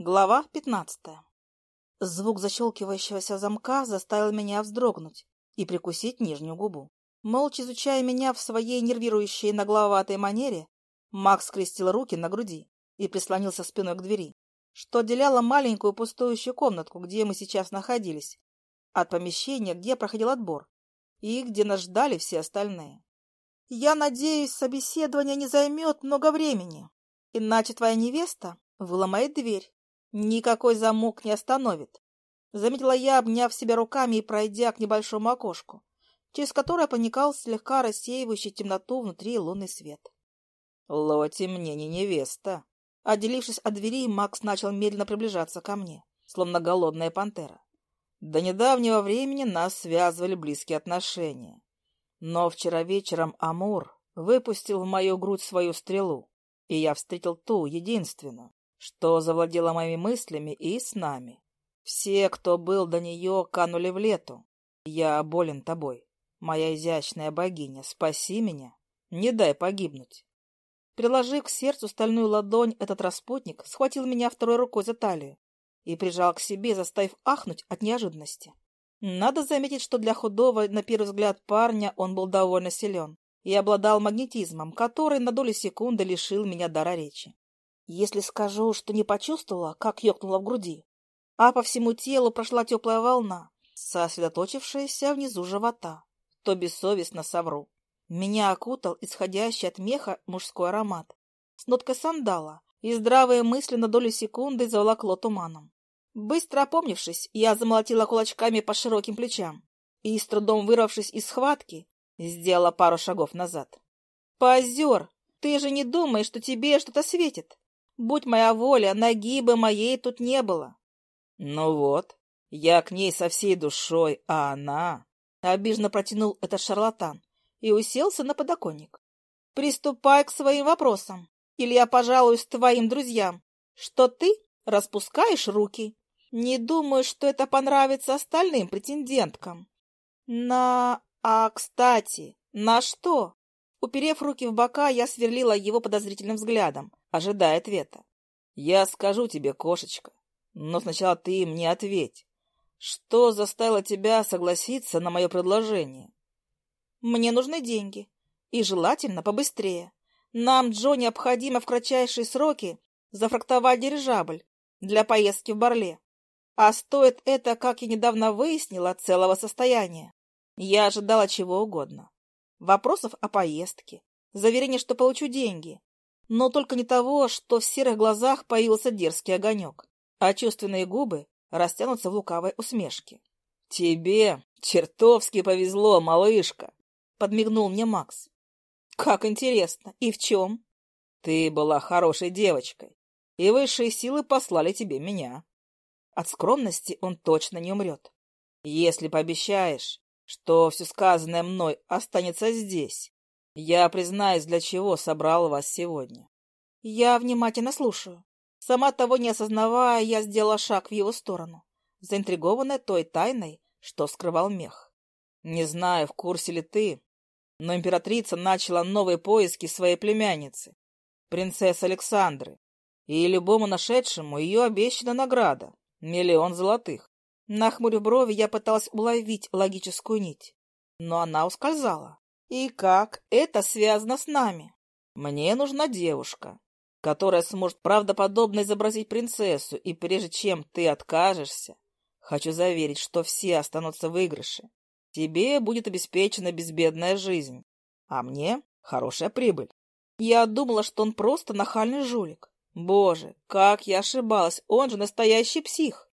Глава пятнадцатая. Звук защелкивающегося замка заставил меня вздрогнуть и прикусить нижнюю губу. Молча изучая меня в своей нервирующей нагловатой манере, Макс скрестил руки на груди и прислонился спиной к двери, что отделяло маленькую пустующую комнатку, где мы сейчас находились, от помещения, где проходил отбор, и где нас ждали все остальные. «Я надеюсь, собеседование не займет много времени, иначе твоя невеста выломает дверь Никакой замок не остановит. Заметила я, обняв себя руками и пройдя к небольшому окошку, через которое проникал слегка рассеивающий темноту внутри лунный свет. «Лоти мне не невеста!» Отделившись от двери, Макс начал медленно приближаться ко мне, словно голодная пантера. До недавнего времени нас связывали близкие отношения. Но вчера вечером Амур выпустил в мою грудь свою стрелу, и я встретил ту, единственную, что завладела моими мыслями и с нами. Все, кто был до нее, канули в лету. Я болен тобой. Моя изящная богиня, спаси меня. Не дай погибнуть. Приложив к сердцу стальную ладонь, этот распутник схватил меня второй рукой за талию и прижал к себе, заставив ахнуть от неожиданности. Надо заметить, что для худого, на первый взгляд, парня он был довольно силен и обладал магнетизмом, который на долю секунды лишил меня дара речи. Если скажу, что не почувствовала, как ёкнула в груди, а по всему телу прошла теплая волна, сосредоточившаяся внизу живота, то бессовестно совру. Меня окутал исходящий от меха мужской аромат с ноткой сандала, и здравые мысли на долю секунды заволокло туманом. Быстро опомнившись, я замолотила кулачками по широким плечам и, с трудом вырвавшись из схватки, сделала пару шагов назад. «Позер! Ты же не думаешь, что тебе что-то светит? Будь моя воля, ноги бы моей тут не было. Ну вот, я к ней со всей душой, а она... Обиженно протянул этот шарлатан и уселся на подоконник. Приступай к своим вопросам, или я пожалуюсь твоим друзьям, что ты распускаешь руки. Не думаю, что это понравится остальным претенденткам. На... А, кстати, на что? Уперев руки в бока, я сверлила его подозрительным взглядом, ожидая ответа. «Я скажу тебе, кошечка, но сначала ты мне ответь. Что заставило тебя согласиться на мое предложение?» «Мне нужны деньги, и желательно побыстрее. Нам, Джо, необходимо в кратчайшие сроки зафрактовать дирижабль для поездки в Барле. А стоит это, как я недавно выяснила, целого состояния. Я ожидала чего угодно. Вопросов о поездке, заверение, что получу деньги, но только не того, что в серых глазах появился дерзкий огонек, а чувственные губы растянутся в лукавой усмешке. — Тебе чертовски повезло, малышка! — подмигнул мне Макс. — Как интересно! И в чем? — Ты была хорошей девочкой, и высшие силы послали тебе меня. От скромности он точно не умрет. Если пообещаешь, что все сказанное мной останется здесь, я признаюсь, для чего собрал вас сегодня. Я внимательно слушаю. Сама того не осознавая, я сделала шаг в его сторону, заинтригованная той тайной, что скрывал мех. Не знаю, в курсе ли ты, но императрица начала новые поиски своей племянницы, принцессы Александры, и любому нашедшему ее обещана награда — миллион золотых. Нахмурив брови, я пыталась уловить логическую нить, но она ускользала. И как это связано с нами? Мне нужна девушка, которая сможет правдоподобно изобразить принцессу, и прежде чем ты откажешься, хочу заверить, что все останутся в выигрыше. Тебе будет обеспечена безбедная жизнь, а мне хорошая прибыль. Я думала, что он просто нахальный жулик. Боже, как я ошибалась, он же настоящий псих.